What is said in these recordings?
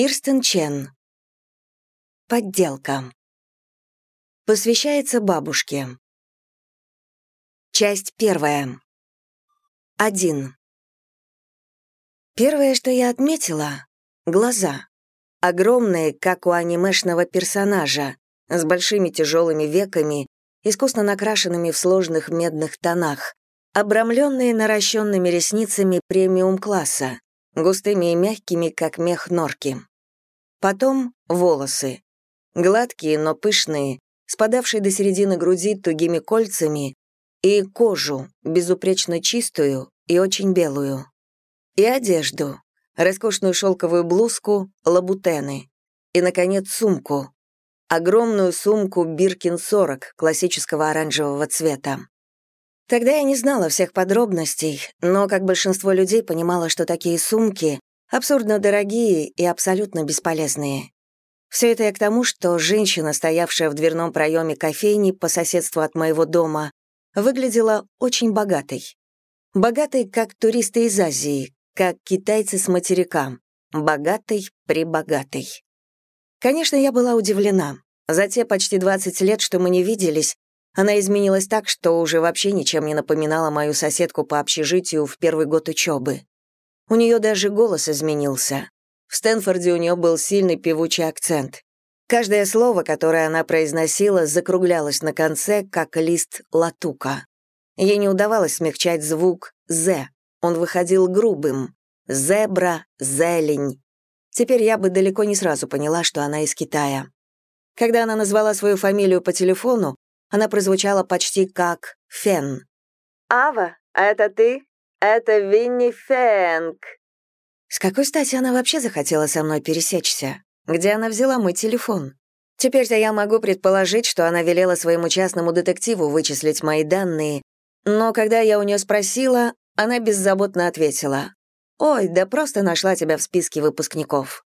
Кирстен Чен. Подделка. Посвящается бабушке. Часть первая. Один. Первое, что я отметила — глаза. Огромные, как у анимешного персонажа, с большими тяжелыми веками, искусно накрашенными в сложных медных тонах, обрамленные наращенными ресницами премиум-класса, густыми и мягкими, как мех норки. Потом волосы. Гладкие, но пышные, спадавшие до середины груди тугими кольцами, и кожу, безупречно чистую и очень белую. И одежду, роскошную шелковую блузку, лабутены. И, наконец, сумку. Огромную сумку Биркин 40 классического оранжевого цвета. Тогда я не знала всех подробностей, но, как большинство людей, понимала, что такие сумки абсурдно дорогие и абсолютно бесполезные. Все это я к тому, что женщина, стоявшая в дверном проеме кофейни по соседству от моего дома, выглядела очень богатой. Богатой, как туристы из Азии, как китайцы с материка. Богатой, прибогатой. Конечно, я была удивлена. За те почти 20 лет, что мы не виделись, она изменилась так, что уже вообще ничем не напоминала мою соседку по общежитию в первый год учебы. У нее даже голос изменился. В Стэнфорде у нее был сильный певучий акцент. Каждое слово, которое она произносила, закруглялось на конце, как лист латука. Ей не удавалось смягчать звук «з», он выходил грубым. «Зебра», «зелень». Теперь я бы далеко не сразу поняла, что она из Китая. Когда она назвала свою фамилию по телефону, она прозвучала почти как «Фен». «Ава, а это ты? Это Винни Фэнк». С какой стати она вообще захотела со мной пересечься? Где она взяла мой телефон? Теперь-то я могу предположить, что она велела своему частному детективу вычислить мои данные, но когда я у нее спросила, она беззаботно ответила, «Ой, да просто нашла тебя в списке выпускников».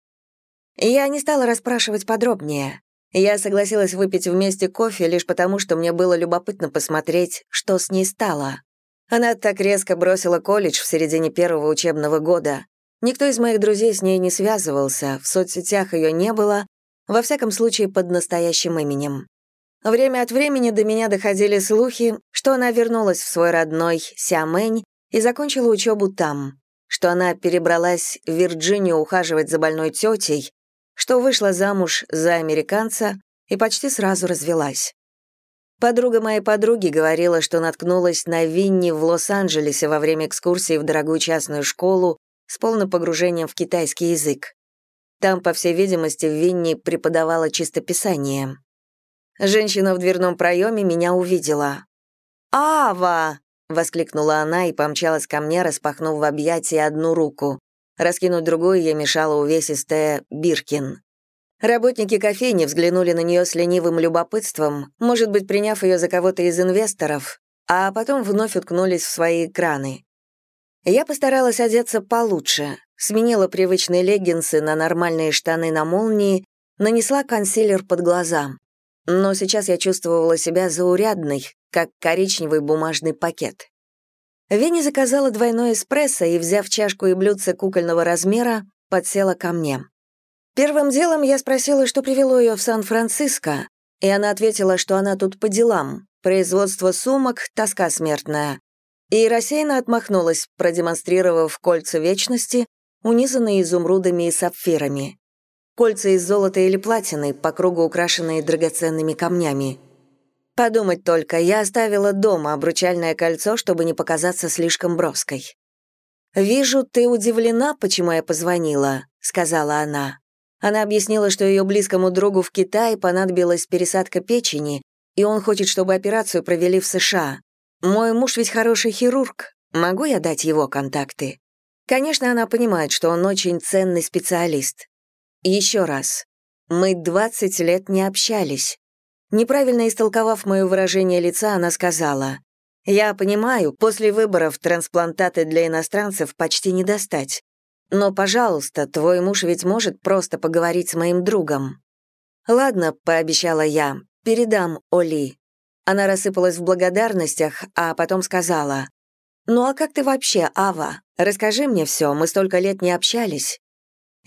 Я не стала расспрашивать подробнее. Я согласилась выпить вместе кофе лишь потому, что мне было любопытно посмотреть, что с ней стало. Она так резко бросила колледж в середине первого учебного года. Никто из моих друзей с ней не связывался, в соцсетях ее не было, во всяком случае под настоящим именем. Время от времени до меня доходили слухи, что она вернулась в свой родной Сиамэнь и закончила учебу там, что она перебралась в Вирджинию ухаживать за больной тетей, что вышла замуж за американца и почти сразу развелась. Подруга моей подруги говорила, что наткнулась на Винни в Лос-Анджелесе во время экскурсии в дорогую частную школу с полным погружением в китайский язык. Там, по всей видимости, Винни преподавала чистописание. Женщина в дверном проеме меня увидела. «Ава!» — воскликнула она и помчалась ко мне, распахнув в объятии одну руку. Раскинуть другую ей мешала увесистая Биркин. Работники кофейни взглянули на нее с ленивым любопытством, может быть, приняв ее за кого-то из инвесторов, а потом вновь уткнулись в свои экраны. Я постаралась одеться получше, сменила привычные леггинсы на нормальные штаны на молнии, нанесла консилер под глаза. Но сейчас я чувствовала себя заурядной, как коричневый бумажный пакет. Венни заказала двойной эспрессо и, взяв чашку и блюдце кукольного размера, подсела ко мне. Первым делом я спросила, что привело ее в Сан-Франциско, и она ответила, что она тут по делам, производство сумок, тоска смертная. И рассеянно отмахнулась, продемонстрировав кольца вечности, унизанные изумрудами и сапфирами. Кольца из золота или платины, по кругу украшенные драгоценными камнями. Подумать только, я оставила дома обручальное кольцо, чтобы не показаться слишком броской. «Вижу, ты удивлена, почему я позвонила», — сказала она. Она объяснила, что ее близкому другу в Китае понадобилась пересадка печени, и он хочет, чтобы операцию провели в США. Мой муж ведь хороший хирург. Могу я дать его контакты? Конечно, она понимает, что он очень ценный специалист. Еще раз. Мы 20 лет не общались. Неправильно истолковав мое выражение лица, она сказала, «Я понимаю, после выборов трансплантаты для иностранцев почти не достать. Но, пожалуйста, твой муж ведь может просто поговорить с моим другом». «Ладно», — пообещала я, — «передам Оли». Она рассыпалась в благодарностях, а потом сказала, «Ну а как ты вообще, Ава? Расскажи мне все, мы столько лет не общались».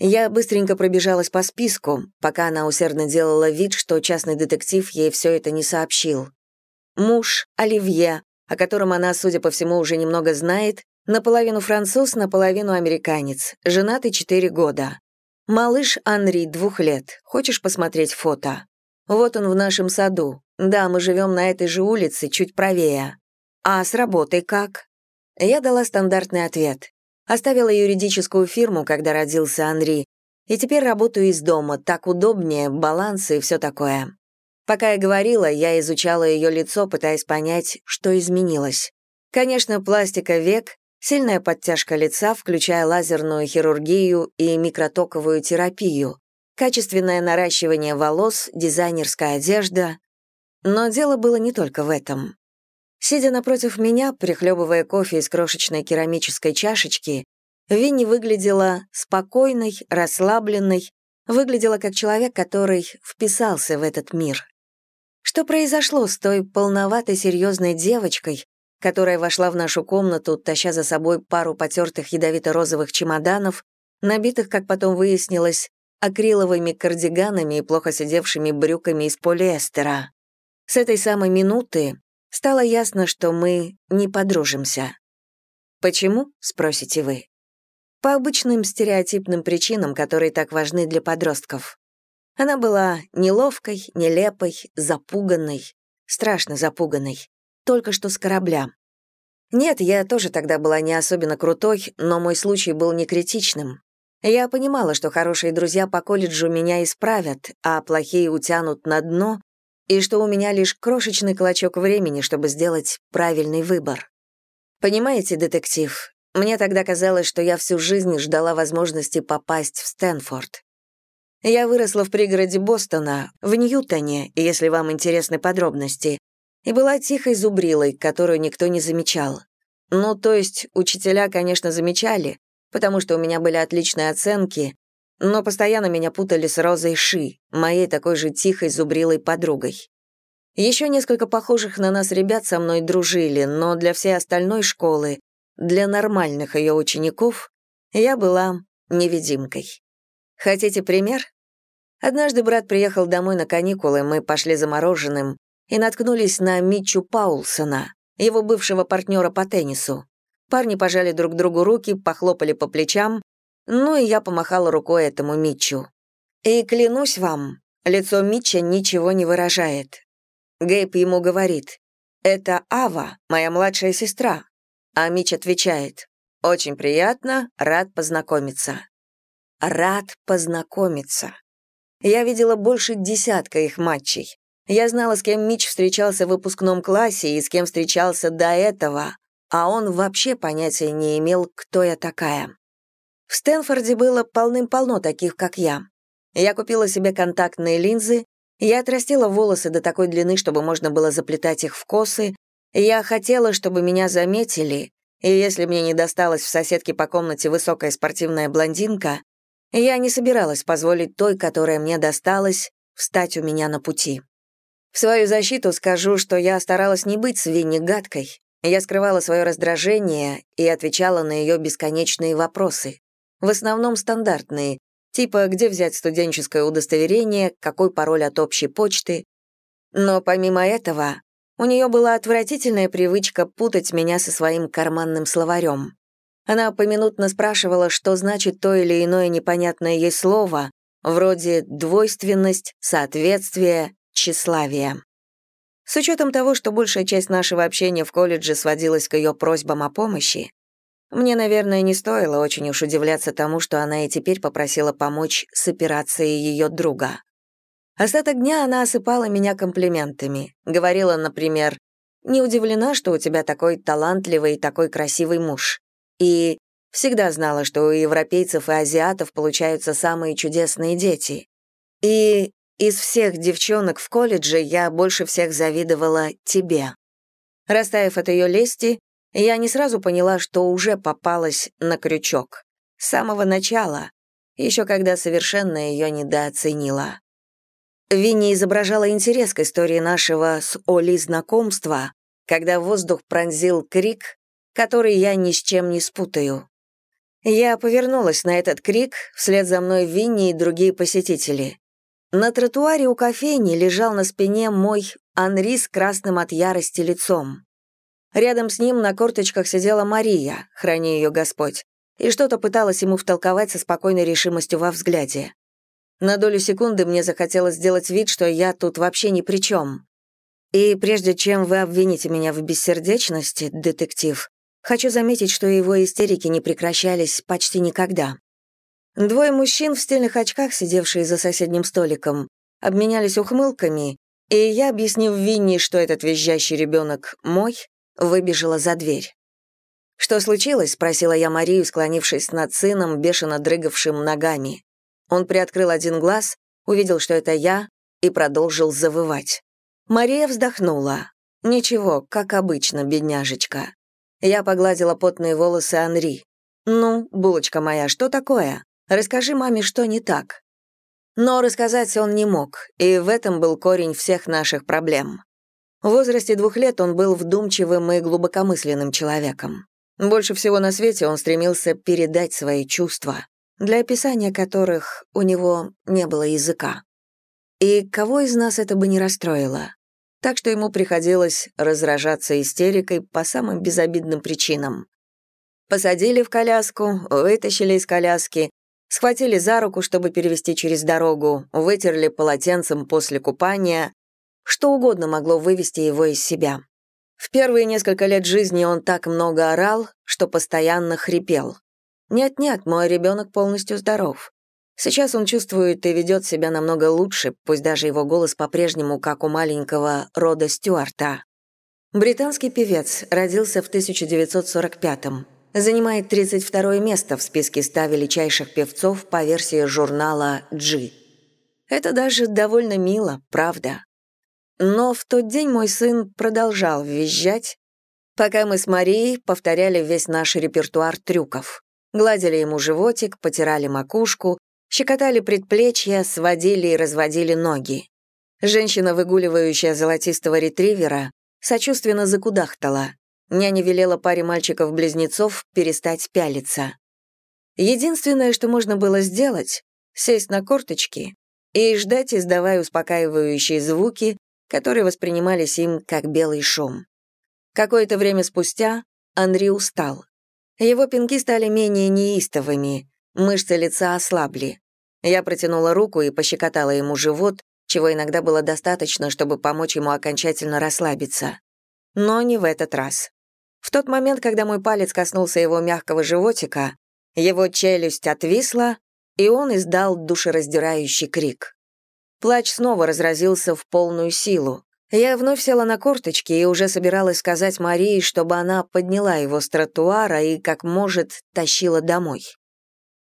Я быстренько пробежалась по списку, пока она усердно делала вид, что частный детектив ей все это не сообщил. Муж, Оливье, о котором она, судя по всему, уже немного знает, наполовину француз, наполовину американец, женатый четыре года. Малыш Анри, двух лет. Хочешь посмотреть фото? Вот он в нашем саду. Да, мы живем на этой же улице, чуть правее. А с работой как? Я дала стандартный ответ. Оставила юридическую фирму, когда родился Анри, и теперь работаю из дома, так удобнее, балансы и все такое. Пока я говорила, я изучала ее лицо, пытаясь понять, что изменилось. Конечно, пластика век, сильная подтяжка лица, включая лазерную хирургию и микротоковую терапию, качественное наращивание волос, дизайнерская одежда. Но дело было не только в этом. Сидя напротив меня, прихлебывая кофе из крошечной керамической чашечки, Винни выглядела спокойной, расслабленной, выглядела как человек, который вписался в этот мир. Что произошло с той полноватой серьезной девочкой, которая вошла в нашу комнату, таща за собой пару потертых ядовито-розовых чемоданов, набитых, как потом выяснилось, акриловыми кардиганами и плохо сидевшими брюками из полиэстера. С этой самой минуты стало ясно, что мы не подружимся. «Почему?» — спросите вы. По обычным стереотипным причинам, которые так важны для подростков. Она была неловкой, нелепой, запуганной, страшно запуганной, только что с корабля. Нет, я тоже тогда была не особенно крутой, но мой случай был не критичным. Я понимала, что хорошие друзья по колледжу меня исправят, а плохие утянут на дно, и что у меня лишь крошечный клочок времени, чтобы сделать правильный выбор. Понимаете, детектив, мне тогда казалось, что я всю жизнь ждала возможности попасть в Стэнфорд. Я выросла в пригороде Бостона, в Ньютоне, если вам интересны подробности, и была тихой зубрилой, которую никто не замечал. Ну, то есть, учителя, конечно, замечали, потому что у меня были отличные оценки, но постоянно меня путали с Розой Ши, моей такой же тихой зубрилой подругой. Еще несколько похожих на нас ребят со мной дружили, но для всей остальной школы, для нормальных ее учеников, я была невидимкой. Хотите пример? Однажды брат приехал домой на каникулы, мы пошли за мороженым и наткнулись на Митчу Паулсона, его бывшего партнера по теннису. Парни пожали друг другу руки, похлопали по плечам, ну и я помахала рукой этому Митчу. И клянусь вам, лицо Митча ничего не выражает. Гейб ему говорит, «Это Ава, моя младшая сестра». А Митч отвечает, «Очень приятно, рад познакомиться». Рад познакомиться. Я видела больше десятка их матчей. Я знала, с кем Митч встречался в выпускном классе и с кем встречался до этого, а он вообще понятия не имел, кто я такая. В Стэнфорде было полным-полно таких, как я. Я купила себе контактные линзы, я отрастила волосы до такой длины, чтобы можно было заплетать их в косы, я хотела, чтобы меня заметили, и если мне не досталась в соседке по комнате высокая спортивная блондинка, я не собиралась позволить той, которая мне досталась, встать у меня на пути. В свою защиту скажу, что я старалась не быть свиньи гадкой. Я скрывала свое раздражение и отвечала на ее бесконечные вопросы в основном стандартные, типа где взять студенческое удостоверение, какой пароль от общей почты. Но помимо этого, у нее была отвратительная привычка путать меня со своим карманным словарем. Она поминутно спрашивала, что значит то или иное непонятное ей слово, вроде двойственность, соответствие, тщеславие. С учетом того, что большая часть нашего общения в колледже сводилась к ее просьбам о помощи, мне, наверное, не стоило очень уж удивляться тому, что она и теперь попросила помочь с операцией ее друга. Остаток дня она осыпала меня комплиментами. Говорила, например, «Не удивлена, что у тебя такой талантливый и такой красивый муж». И всегда знала, что у европейцев и азиатов получаются самые чудесные дети. И из всех девчонок в колледже я больше всех завидовала тебе. Растаяв от ее лести, я не сразу поняла, что уже попалась на крючок. С самого начала, еще когда совершенно ее недооценила. Винни изображала интерес к истории нашего с Оли знакомства, когда воздух пронзил крик, который я ни с чем не спутаю. Я повернулась на этот крик, вслед за мной Винни и другие посетители. На тротуаре у кофейни лежал на спине мой Анри с красным от ярости лицом. Рядом с ним на корточках сидела Мария, храни ее Господь, и что-то пыталась ему втолковать со спокойной решимостью во взгляде. На долю секунды мне захотелось сделать вид, что я тут вообще ни при чем. И прежде чем вы обвините меня в бессердечности, детектив, хочу заметить, что его истерики не прекращались почти никогда. Двое мужчин в стильных очках, сидевшие за соседним столиком, обменялись ухмылками, и я, объяснив Винни, что этот визжащий ребенок мой, выбежала за дверь. «Что случилось?» — спросила я Марию, склонившись над сыном, бешено дрыгавшим ногами. Он приоткрыл один глаз, увидел, что это я, и продолжил завывать. Мария вздохнула. «Ничего, как обычно, бедняжечка». Я погладила потные волосы Анри. «Ну, булочка моя, что такое?» Расскажи маме, что не так». Но рассказать он не мог, и в этом был корень всех наших проблем. В возрасте двух лет он был вдумчивым и глубокомысленным человеком. Больше всего на свете он стремился передать свои чувства, для описания которых у него не было языка. И кого из нас это бы не расстроило? Так что ему приходилось разражаться истерикой по самым безобидным причинам. Посадили в коляску, вытащили из коляски, Схватили за руку, чтобы перевести через дорогу, вытерли полотенцем после купания. Что угодно могло вывести его из себя. В первые несколько лет жизни он так много орал, что постоянно хрипел. Нет-нет, мой ребенок полностью здоров. Сейчас он чувствует и ведет себя намного лучше, пусть даже его голос по-прежнему как у маленького Рода Стюарта. Британский певец родился в 1945-м занимает 32 место в списке 100 величайших певцов по версии журнала G. Это даже довольно мило, правда. Но в тот день мой сын продолжал визжать, пока мы с Марией повторяли весь наш репертуар трюков. Гладили ему животик, потирали макушку, щекотали предплечья, сводили и разводили ноги. Женщина, выгуливающая золотистого ретривера, сочувственно закудахтала. Няня велела паре мальчиков-близнецов перестать пялиться. Единственное, что можно было сделать — сесть на корточки и ждать, издавая успокаивающие звуки, которые воспринимались им как белый шум. Какое-то время спустя Анри устал. Его пинки стали менее неистовыми, мышцы лица ослабли. Я протянула руку и пощекотала ему живот, чего иногда было достаточно, чтобы помочь ему окончательно расслабиться. Но не в этот раз. В тот момент, когда мой палец коснулся его мягкого животика, его челюсть отвисла, и он издал душераздирающий крик. Плач снова разразился в полную силу. Я вновь села на корточки и уже собиралась сказать Марии, чтобы она подняла его с тротуара и, как может, тащила домой.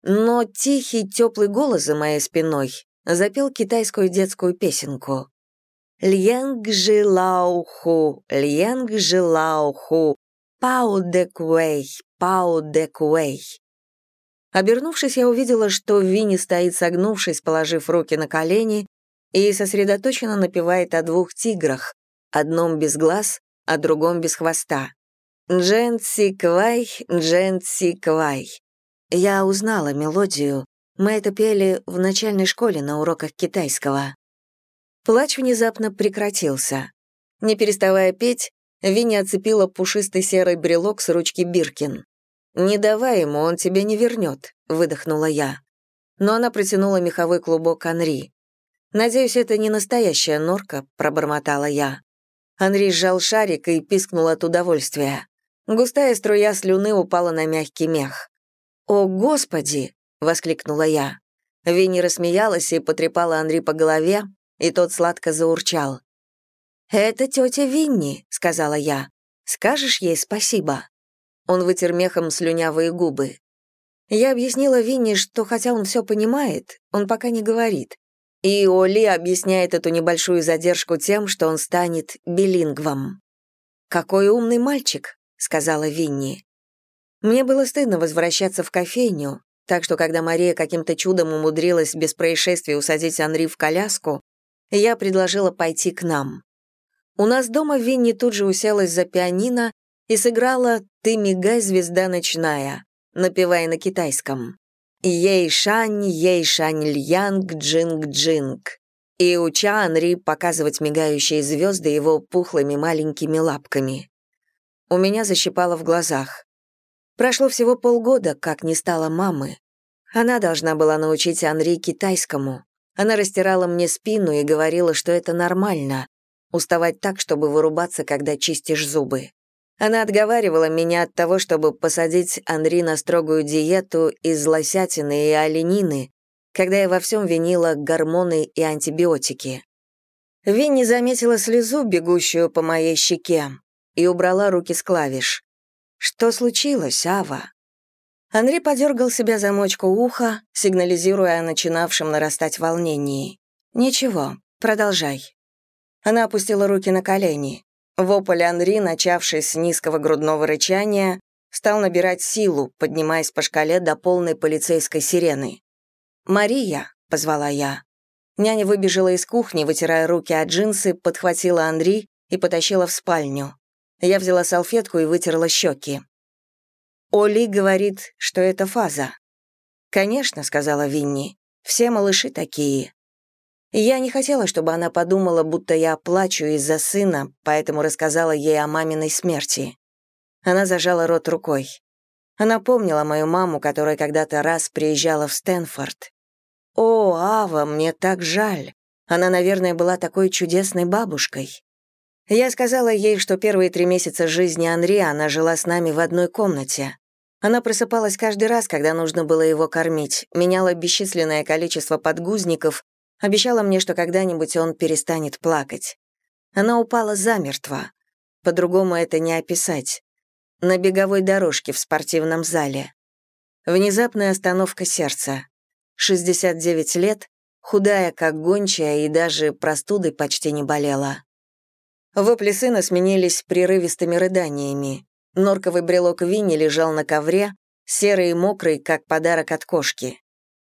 Но тихий, теплый голос за моей спиной запел китайскую детскую песенку. «Льянг жилауху, льянг жилауху, Пау де Куэй, Пау де Куэй. Обернувшись, я увидела, что Винни стоит согнувшись, положив руки на колени, и сосредоточенно напевает о двух тиграх, одном без глаз, а другом без хвоста. Джен Си Квай, Джен Си Квай. Я узнала мелодию. Мы это пели в начальной школе на уроках китайского. Плач внезапно прекратился. Не переставая петь, Винни оцепила пушистый серый брелок с ручки Биркин. «Не давай ему, он тебе не вернет», — выдохнула я. Но она протянула меховой клубок Анри. «Надеюсь, это не настоящая норка», — пробормотала я. Анри сжал шарик и пискнул от удовольствия. Густая струя слюны упала на мягкий мех. «О, Господи!» — воскликнула я. Винни рассмеялась и потрепала Анри по голове, и тот сладко заурчал. «Это тетя Винни», — сказала я. «Скажешь ей спасибо?» Он вытер мехом слюнявые губы. Я объяснила Винни, что хотя он все понимает, он пока не говорит. И Оли объясняет эту небольшую задержку тем, что он станет билингвом. «Какой умный мальчик», — сказала Винни. Мне было стыдно возвращаться в кофейню, так что когда Мария каким-то чудом умудрилась без происшествий усадить Анри в коляску, я предложила пойти к нам. У нас дома Винни тут же уселась за пианино и сыграла «Ты мигай, звезда ночная», напевая на китайском. «Ей-шань, ей-шань-льянг, джинг-джинг». И уча Анри показывать мигающие звезды его пухлыми маленькими лапками. У меня защипало в глазах. Прошло всего полгода, как не стало мамы. Она должна была научить Анри китайскому. Она растирала мне спину и говорила, что это нормально — уставать так, чтобы вырубаться, когда чистишь зубы. Она отговаривала меня от того, чтобы посадить Анри на строгую диету из лосятины и оленины, когда я во всем винила гормоны и антибиотики. Винни заметила слезу, бегущую по моей щеке, и убрала руки с клавиш. «Что случилось, Ава?» Анри подергал себя замочку уха, сигнализируя о начинавшем нарастать волнении. «Ничего, продолжай». Она опустила руки на колени. Вопль Анри, начавший с низкого грудного рычания, стал набирать силу, поднимаясь по шкале до полной полицейской сирены. «Мария», — позвала я. Няня выбежала из кухни, вытирая руки от джинсы, подхватила Анри и потащила в спальню. Я взяла салфетку и вытерла щеки. Оли говорит, что это фаза. «Конечно», — сказала Винни, — «все малыши такие». Я не хотела, чтобы она подумала, будто я плачу из-за сына, поэтому рассказала ей о маминой смерти. Она зажала рот рукой. Она помнила мою маму, которая когда-то раз приезжала в Стэнфорд. «О, Ава, мне так жаль. Она, наверное, была такой чудесной бабушкой». Я сказала ей, что первые три месяца жизни Анри она жила с нами в одной комнате. Она просыпалась каждый раз, когда нужно было его кормить, меняла бесчисленное количество подгузников, обещала мне, что когда-нибудь он перестанет плакать. Она упала замертво. По-другому это не описать. На беговой дорожке в спортивном зале. Внезапная остановка сердца. 69 лет, худая, как гончая, и даже простудой почти не болела. Вопли сына сменились прерывистыми рыданиями. Норковый брелок Винни лежал на ковре, серый и мокрый, как подарок от кошки.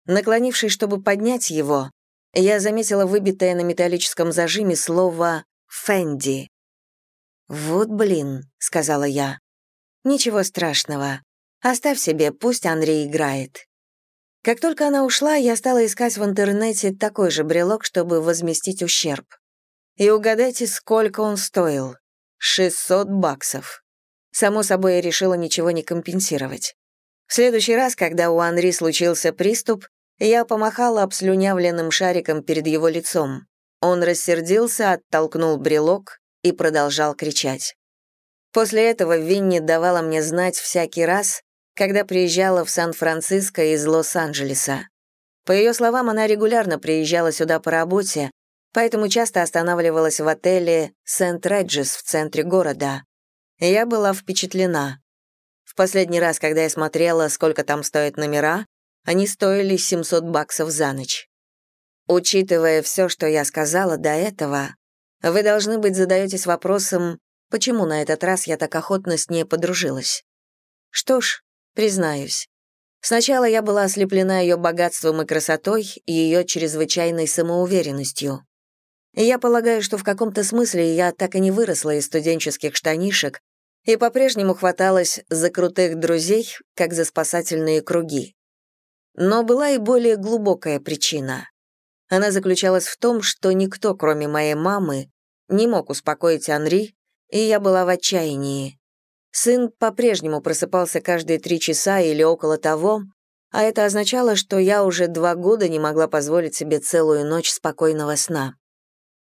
Наклонившись, чтобы поднять его, я заметила выбитое на металлическом зажиме слово «Фэнди». «Вот блин», — сказала я. «Ничего страшного. Оставь себе, пусть Андрей играет». Как только она ушла, я стала искать в интернете такой же брелок, чтобы возместить ущерб. И угадайте, сколько он стоил. 600 баксов. Само собой, я решила ничего не компенсировать. В следующий раз, когда у Анри случился приступ, я помахала обслюнявленным шариком перед его лицом. Он рассердился, оттолкнул брелок и продолжал кричать. После этого Винни давала мне знать всякий раз, когда приезжала в Сан-Франциско из Лос-Анджелеса. По ее словам, она регулярно приезжала сюда по работе, поэтому часто останавливалась в отеле «Сент-Реджис» в центре города. Я была впечатлена. В последний раз, когда я смотрела, сколько там стоят номера, они стоили 700 баксов за ночь. Учитывая все, что я сказала до этого, вы, должны быть, задаетесь вопросом, почему на этот раз я так охотно с ней подружилась. Что ж, признаюсь, сначала я была ослеплена ее богатством и красотой и ее чрезвычайной самоуверенностью. Я полагаю, что в каком-то смысле я так и не выросла из студенческих штанишек, и по-прежнему хваталась за крутых друзей, как за спасательные круги. Но была и более глубокая причина. Она заключалась в том, что никто, кроме моей мамы, не мог успокоить Анри, и я была в отчаянии. Сын по-прежнему просыпался каждые три часа или около того, а это означало, что я уже два года не могла позволить себе целую ночь спокойного сна.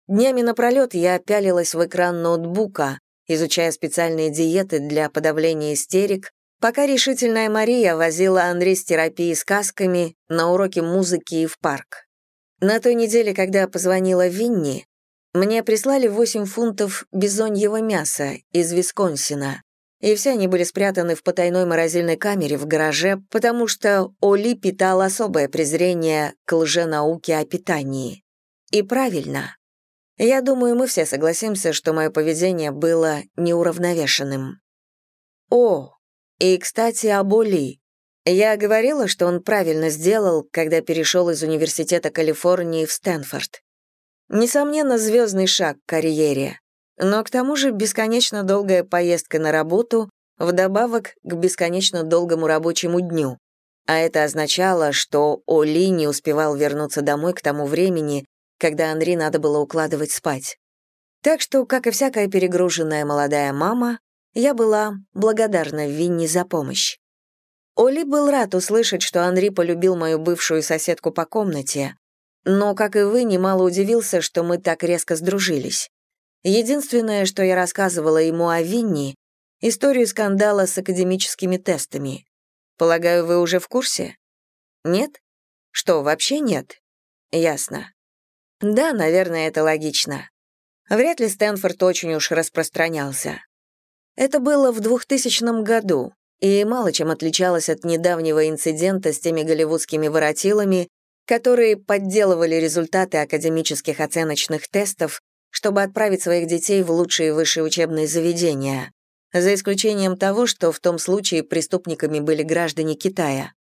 Днями напролет я пялилась в экран ноутбука, изучая специальные диеты для подавления истерик, пока решительная Мария возила Андрей с терапией сказками на уроки музыки и в парк. На той неделе, когда позвонила Винни, мне прислали 8 фунтов бизоньего мяса из Висконсина, и все они были спрятаны в потайной морозильной камере в гараже, потому что Оли питал особое презрение к лженауке о питании. И правильно. Я думаю, мы все согласимся, что мое поведение было неуравновешенным. О, и, кстати, об Оли. Я говорила, что он правильно сделал, когда перешел из Университета Калифорнии в Стэнфорд. Несомненно, звездный шаг к карьере. Но к тому же бесконечно долгая поездка на работу, вдобавок к бесконечно долгому рабочему дню. А это означало, что Оли не успевал вернуться домой к тому времени, когда Анри надо было укладывать спать. Так что, как и всякая перегруженная молодая мама, я была благодарна Винни за помощь. Оли был рад услышать, что Анри полюбил мою бывшую соседку по комнате, но, как и вы, немало удивился, что мы так резко сдружились. Единственное, что я рассказывала ему о Винни, историю скандала с академическими тестами. Полагаю, вы уже в курсе? Нет? Что, вообще нет? Ясно. Да, наверное, это логично. Вряд ли Стэнфорд очень уж распространялся. Это было в 2000 году, и мало чем отличалось от недавнего инцидента с теми голливудскими воротилами, которые подделывали результаты академических оценочных тестов, чтобы отправить своих детей в лучшие высшие учебные заведения, за исключением того, что в том случае преступниками были граждане Китая.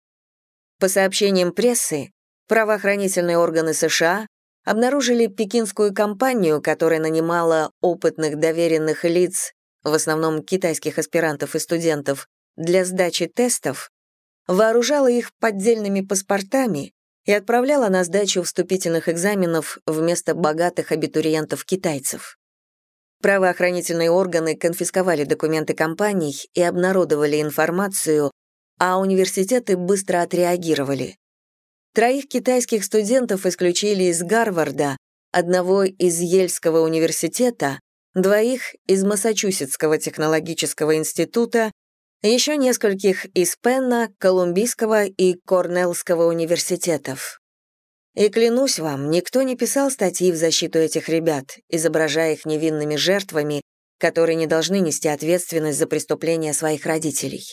По сообщениям прессы, правоохранительные органы США обнаружили пекинскую компанию, которая нанимала опытных доверенных лиц, в основном китайских аспирантов и студентов, для сдачи тестов, вооружала их поддельными паспортами и отправляла на сдачу вступительных экзаменов вместо богатых абитуриентов-китайцев. Правоохранительные органы конфисковали документы компаний и обнародовали информацию, а университеты быстро отреагировали. Троих китайских студентов исключили из Гарварда, одного из Ельского университета, двоих из Массачусетского технологического института, еще нескольких из Пенна, Колумбийского и Корнеллского университетов. И клянусь вам, никто не писал статьи в защиту этих ребят, изображая их невинными жертвами, которые не должны нести ответственность за преступления своих родителей.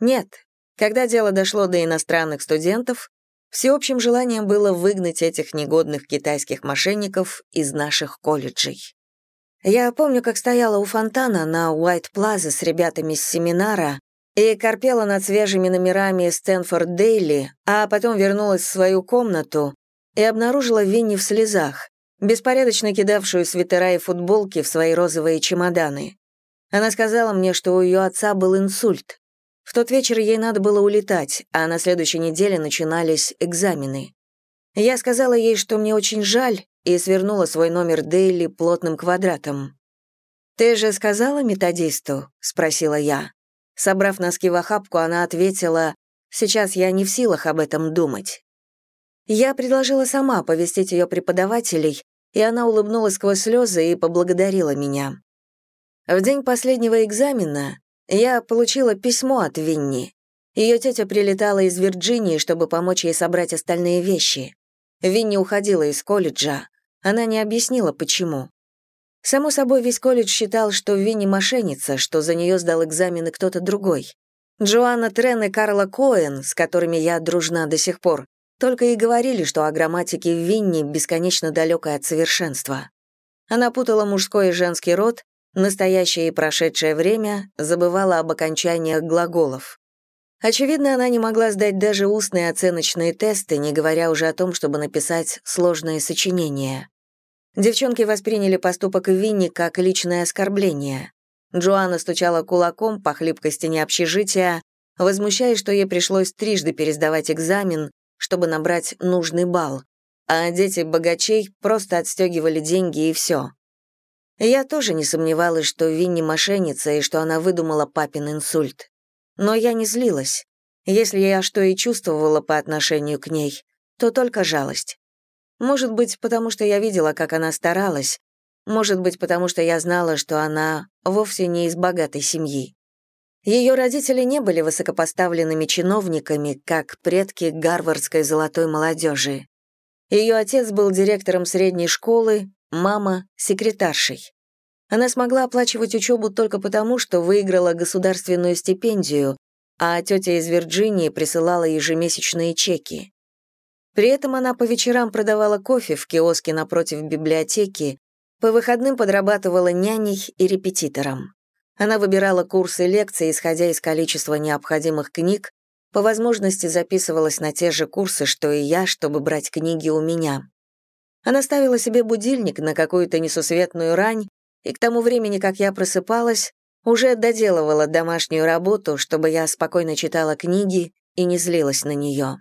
Нет, когда дело дошло до иностранных студентов, всеобщим желанием было выгнать этих негодных китайских мошенников из наших колледжей. Я помню, как стояла у фонтана на Уайт-Плаза с ребятами с семинара и корпела над свежими номерами Стэнфорд Дейли, а потом вернулась в свою комнату и обнаружила Винни в слезах, беспорядочно кидавшую свитера и футболки в свои розовые чемоданы. Она сказала мне, что у ее отца был инсульт. В тот вечер ей надо было улетать, а на следующей неделе начинались экзамены. Я сказала ей, что мне очень жаль, и свернула свой номер Дейли плотным квадратом. «Ты же сказала методисту?» — спросила я. Собрав носки в охапку, она ответила, «Сейчас я не в силах об этом думать». Я предложила сама повестить ее преподавателей, и она улыбнулась сквозь слезы и поблагодарила меня. В день последнего экзамена я получила письмо от Винни. Ее тетя прилетала из Вирджинии, чтобы помочь ей собрать остальные вещи. Винни уходила из колледжа. Она не объяснила, почему. Само собой, весь колледж считал, что Винни мошенница, что за нее сдал экзамены кто-то другой. Джоанна Трен и Карла Коэн, с которыми я дружна до сих пор, только и говорили, что о грамматике Винни бесконечно далекая от совершенства. Она путала мужской и женский род, настоящее и прошедшее время, забывала об окончаниях глаголов. Очевидно, она не могла сдать даже устные оценочные тесты, не говоря уже о том, чтобы написать сложное сочинение. Девчонки восприняли поступок Винни как личное оскорбление. Джоанна стучала кулаком по хлипкой стене общежития, возмущаясь, что ей пришлось трижды пересдавать экзамен, чтобы набрать нужный балл, а дети богачей просто отстегивали деньги и все. Я тоже не сомневалась, что Винни мошенница и что она выдумала папин инсульт. Но я не злилась. Если я что и чувствовала по отношению к ней, то только жалость. Может быть, потому что я видела, как она старалась, может быть, потому что я знала, что она вовсе не из богатой семьи. Ее родители не были высокопоставленными чиновниками, как предки гарвардской золотой молодежи. Ее отец был директором средней школы, мама — секретаршей. Она смогла оплачивать учебу только потому, что выиграла государственную стипендию, а тетя из Вирджинии присылала ежемесячные чеки. При этом она по вечерам продавала кофе в киоске напротив библиотеки, по выходным подрабатывала няней и репетитором. Она выбирала курсы лекций, исходя из количества необходимых книг, по возможности записывалась на те же курсы, что и я, чтобы брать книги у меня. Она ставила себе будильник на какую-то несусветную рань и к тому времени, как я просыпалась, Уже доделывала домашнюю работу, чтобы я спокойно читала книги и не злилась на нее.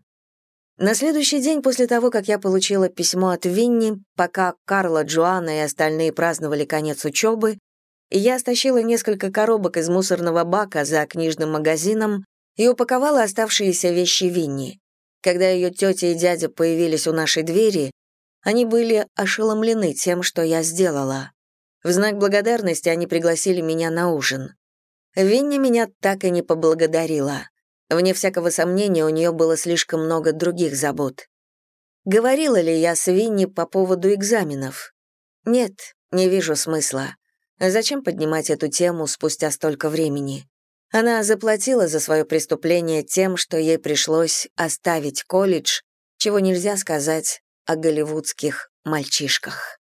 На следующий день после того, как я получила письмо от Винни, пока Карла, Джоанна и остальные праздновали конец учебы, я стащила несколько коробок из мусорного бака за книжным магазином и упаковала оставшиеся вещи Винни. Когда ее тетя и дядя появились у нашей двери, они были ошеломлены тем, что я сделала. В знак благодарности они пригласили меня на ужин. Винни меня так и не поблагодарила. Вне всякого сомнения, у нее было слишком много других забот. Говорила ли я с Винни по поводу экзаменов? Нет, не вижу смысла. Зачем поднимать эту тему спустя столько времени? Она заплатила за свое преступление тем, что ей пришлось оставить колледж, чего нельзя сказать о голливудских мальчишках.